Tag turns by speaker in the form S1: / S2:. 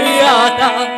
S1: Mariana.